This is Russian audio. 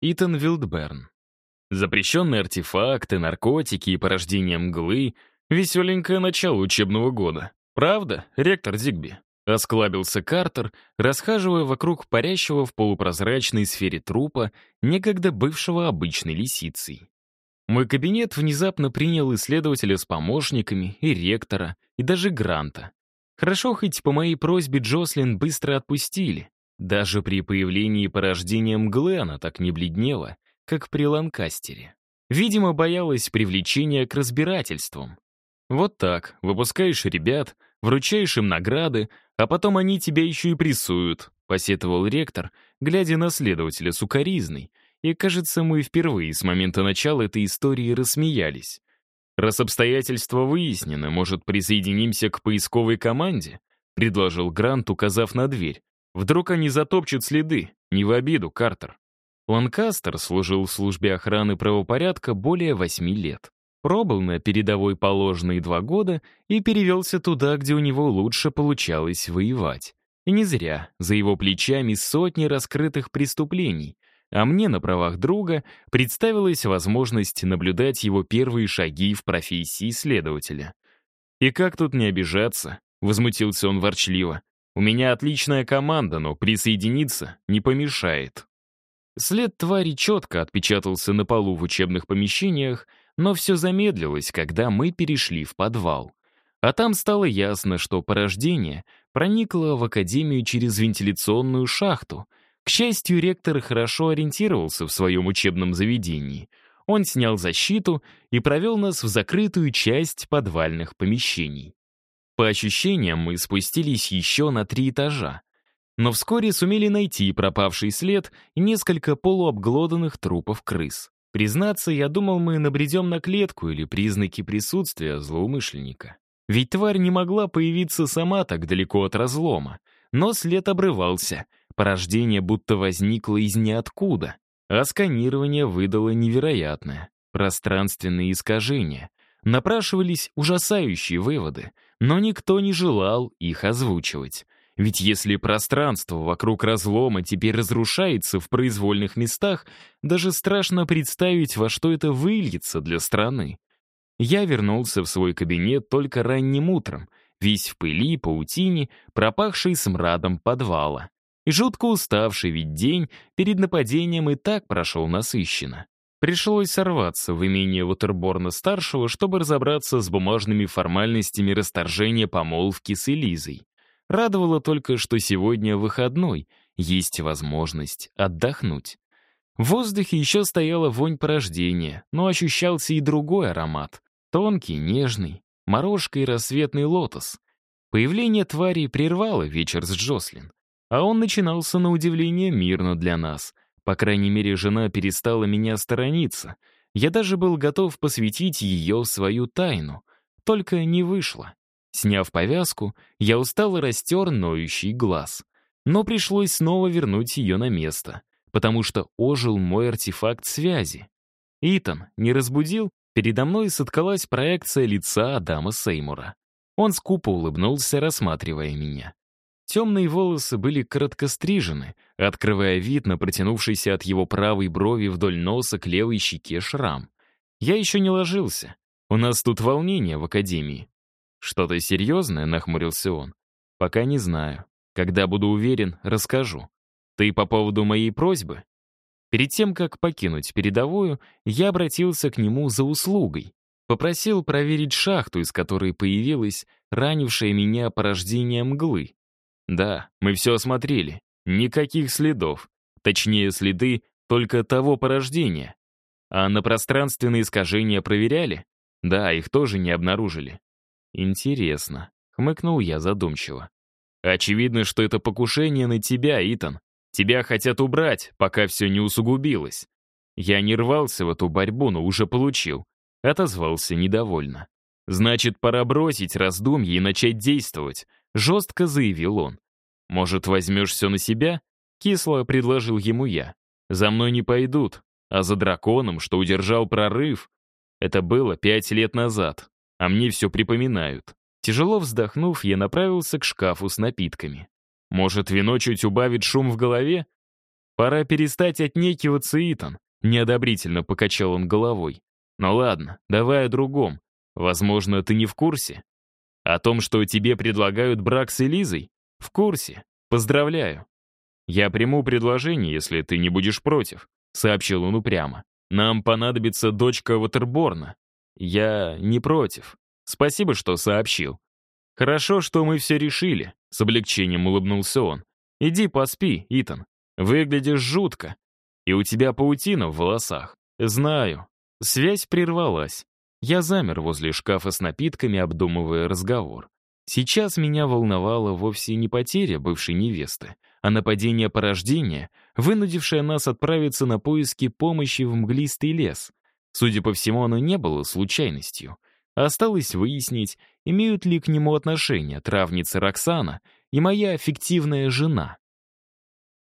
Итан Вилдберн. Запрещенные артефакты, наркотики и порождение мглы — веселенькое начало учебного года. Правда, ректор Зигби? Осклабился Картер, расхаживая вокруг парящего в полупрозрачной сфере трупа, некогда бывшего обычной лисицей. Мой кабинет внезапно принял исследователя с помощниками, и ректора, и даже Гранта. Хорошо, хоть по моей просьбе Джослин быстро отпустили. Даже при появлении порождения мглы она так не бледнела, как при Ланкастере. Видимо, боялась привлечения к разбирательствам. Вот так, выпускаешь ребят, вручаешь им награды, а потом они тебя еще и прессуют, посетовал ректор, глядя на следователя сукаризной. И, кажется, мы впервые с момента начала этой истории рассмеялись. Раз обстоятельства выяснены, может, присоединимся к поисковой команде? Предложил Грант, указав на дверь. Вдруг они затопчут следы, не в обиду, Картер. Ланкастер служил в службе охраны правопорядка более восьми лет. Пробыл на передовой положенные два года и перевелся туда, где у него лучше получалось воевать. И не зря, за его плечами сотни раскрытых преступлений, а мне на правах друга представилась возможность наблюдать его первые шаги в профессии следователя. «И как тут не обижаться?» — возмутился он ворчливо. «У меня отличная команда, но присоединиться не помешает». След твари четко отпечатался на полу в учебных помещениях, но все замедлилось, когда мы перешли в подвал. А там стало ясно, что порождение проникло в академию через вентиляционную шахту. К счастью, ректор хорошо ориентировался в своем учебном заведении. Он снял защиту и провел нас в закрытую часть подвальных помещений. По ощущениям, мы спустились еще на три этажа, но вскоре сумели найти пропавший след и несколько полуобглоданных трупов крыс. Признаться, я думал, мы набредем на клетку или признаки присутствия злоумышленника. Ведь тварь не могла появиться сама так далеко от разлома. Но след обрывался, порождение будто возникло из ниоткуда, а сканирование выдало невероятное. Пространственные искажения. Напрашивались ужасающие выводы, но никто не желал их озвучивать. Ведь если пространство вокруг разлома теперь разрушается в произвольных местах, даже страшно представить, во что это выльется для страны. Я вернулся в свой кабинет только ранним утром, весь в пыли, паутине, пропахший смрадом подвала. И жутко уставший, ведь день перед нападением и так прошел насыщенно. Пришлось сорваться в имение Уотерборна-старшего, чтобы разобраться с бумажными формальностями расторжения помолвки с Элизой. Радовало только, что сегодня выходной, есть возможность отдохнуть. В воздухе еще стояла вонь порождения, но ощущался и другой аромат. Тонкий, нежный, морожка и рассветный лотос. Появление твари прервало вечер с Джослин. А он начинался на удивление мирно для нас. По крайней мере, жена перестала меня сторониться. Я даже был готов посвятить ее свою тайну. Только не вышло. Сняв повязку, я устало растер ноющий глаз. Но пришлось снова вернуть ее на место, потому что ожил мой артефакт связи. Итан не разбудил, передо мной соткалась проекция лица Адама Сеймура. Он скупо улыбнулся, рассматривая меня. Темные волосы были короткострижены, открывая вид на протянувшийся от его правой брови вдоль носа к левой щеке шрам. Я еще не ложился. У нас тут волнение в академии. «Что-то серьезное?» — нахмурился он. «Пока не знаю. Когда буду уверен, расскажу. Ты по поводу моей просьбы?» Перед тем, как покинуть передовую, я обратился к нему за услугой. Попросил проверить шахту, из которой появилась ранившая меня порождение мглы. Да, мы все осмотрели. Никаких следов. Точнее, следы только того порождения. А на пространственные искажения проверяли? Да, их тоже не обнаружили. «Интересно», — хмыкнул я задумчиво. «Очевидно, что это покушение на тебя, Итан. Тебя хотят убрать, пока все не усугубилось. Я не рвался в эту борьбу, но уже получил». Отозвался недовольно. «Значит, пора бросить раздумье и начать действовать», — жестко заявил он. «Может, возьмешь все на себя?» — кисло предложил ему я. «За мной не пойдут, а за драконом, что удержал прорыв. Это было пять лет назад а мне все припоминают. Тяжело вздохнув, я направился к шкафу с напитками. Может, вино чуть убавит шум в голове? Пора перестать отнекиваться, Итан. Неодобрительно покачал он головой. Ну ладно, давай о другом. Возможно, ты не в курсе? О том, что тебе предлагают брак с Элизой? В курсе. Поздравляю. Я приму предложение, если ты не будешь против, сообщил он упрямо. Нам понадобится дочка Ватерборна. Я не против. Спасибо, что сообщил. Хорошо, что мы все решили, с облегчением улыбнулся он. Иди поспи, Итан. Выглядишь жутко. И у тебя паутина в волосах. Знаю. Связь прервалась. Я замер возле шкафа с напитками, обдумывая разговор. Сейчас меня волновала вовсе не потеря бывшей невесты, а нападение порождения, вынудившее нас отправиться на поиски помощи в мглистый лес. Судя по всему, оно не было случайностью. Осталось выяснить, имеют ли к нему отношение травница Роксана и моя фиктивная жена.